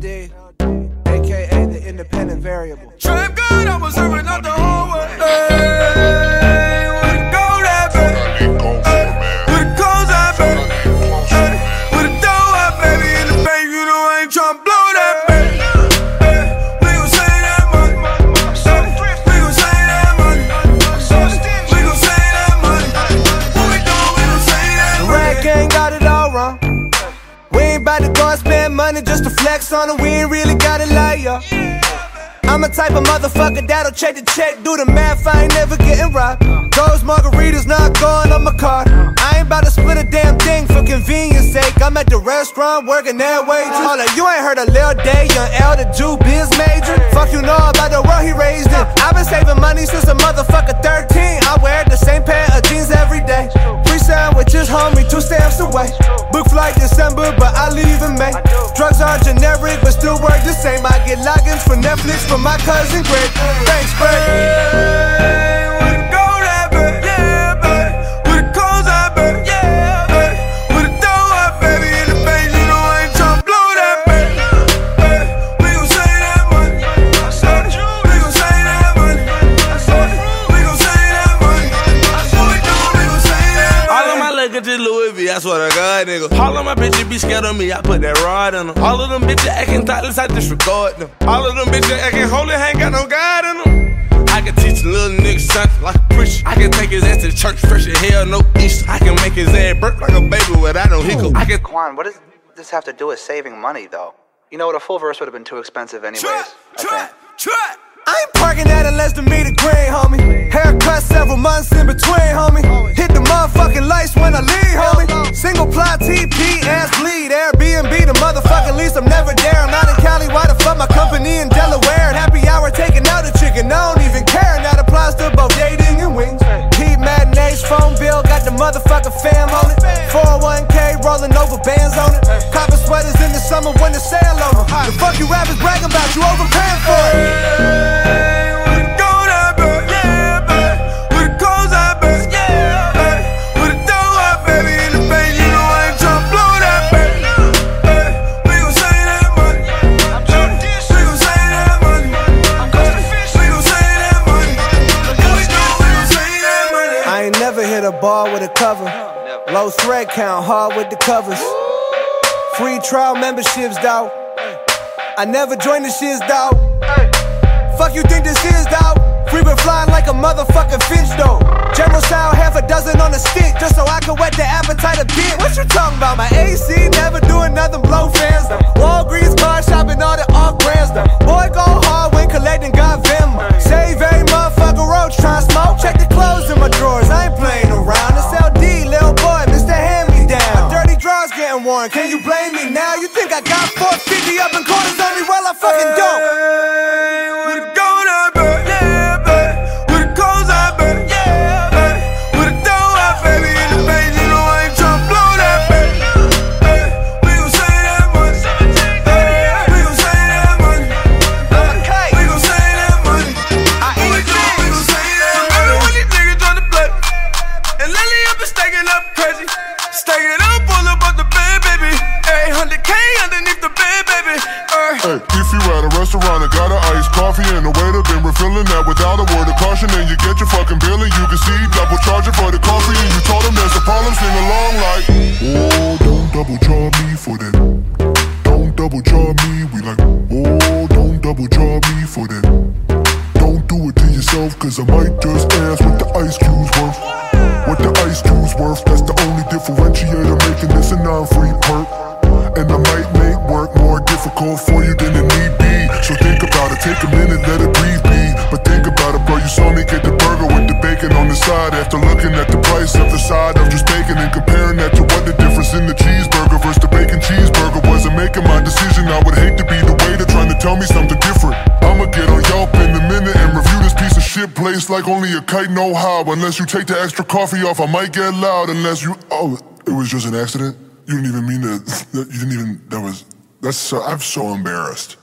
LD, aka the independent variable. Trap good, I was serving out the whole way. Hey, gold baby? Dough baby? In the bank, you know I ain't tryna just to flex on it. We ain't really gotta lie. I'm a type of motherfucker that'll check the check, do the math, I ain't never getting robbed. Those margaritas not going on my card. I ain't about to split a damn thing for convenience sake. I'm at the restaurant working that wages. Hold up, you ain't heard a Lil Day, young L, the Jew biz major. Fuck you know about the world he raised in. I've been saving money since a motherfucker 13. Homie, two stamps away. Book flight December, but I leave in May. Drugs are generic, but still work the same. I get logins for Netflix from my cousin Greg. Thanks, Greg. Nigga. All of my bitches be scared of me, I put that rod in them. All of them bitches acting thoughtless, I disregard them. All of them bitches acting holy, ain't got no God in them. I can teach a little nigga something like a preacher. I can take his ass to the church, fresh as hell, no Easter. I can make his ass burp like a baby without no hiccup. I can Quan, what does this have to do with saving money, though? You know what? A full verse would have been too expensive, anyways. Trap, I trap, trap. I ain't parking at a less than meter green, homie. Haircut several months in between, homie. Hit the motherfucking lights when I leave, homie. Single ply TP, ass bleed. Airbnb, the motherfucking lease. I'm never there. I'm not in Cali. Why the fuck my company in Delaware? At happy hour taking out a chicken. I ball with a cover. Low thread count, hard with the covers. Free trial memberships, dawg. I never joined the shiz, dawg. Fuck you think this is, dawg? Free been flying like a motherfucking finch, though. General style, half a dozen on a stick, just so I can whet the appetite a bit. What you talking about? My AC drawers can you blame me now? You think I got 450 up in quarters on me? Well, I fucking don't. Hey, where the gold at, baby? Yeah, baby. Where the coals at, baby? Yeah, baby. Where the dough at, baby? In the bank, you know I ain't tryna blow that, baby. Hey, we gon' save that money. Hey, we gon' save that money. Hey, we gon' save that money. What we doing? We gon' save that money. When these niggas try to play, and lately I've been stacking up crazy. Stacking up Hey, if you at a restaurant and got an iced coffee and the waiter been refilling that without a word of caution, and you get your fucking bill and you can see double charging for the coffee, and you told him there's a problem, sing along like, oh, don't double charge me for that. Don't double charge me. We like, oh, don't double charge me for that. Don't do it to yourself, cause I might just ask what the ice cube's worth. What the ice cube's worth, that's the only differentiator making this get the burger with the bacon on the side. After looking at the price of the side of just bacon and comparing that to what the difference in the cheeseburger versus the bacon cheeseburger was. And making my decision, I would hate to be the waiter trying to tell me something different. I'ma get on Yelp in a minute and review this piece of shit place like only a kite know how. Unless you take the extra coffee off, I might get loud. Unless you, oh, it was just an accident. You didn't even mean to. You didn't even. That was. That's so. I'm so embarrassed.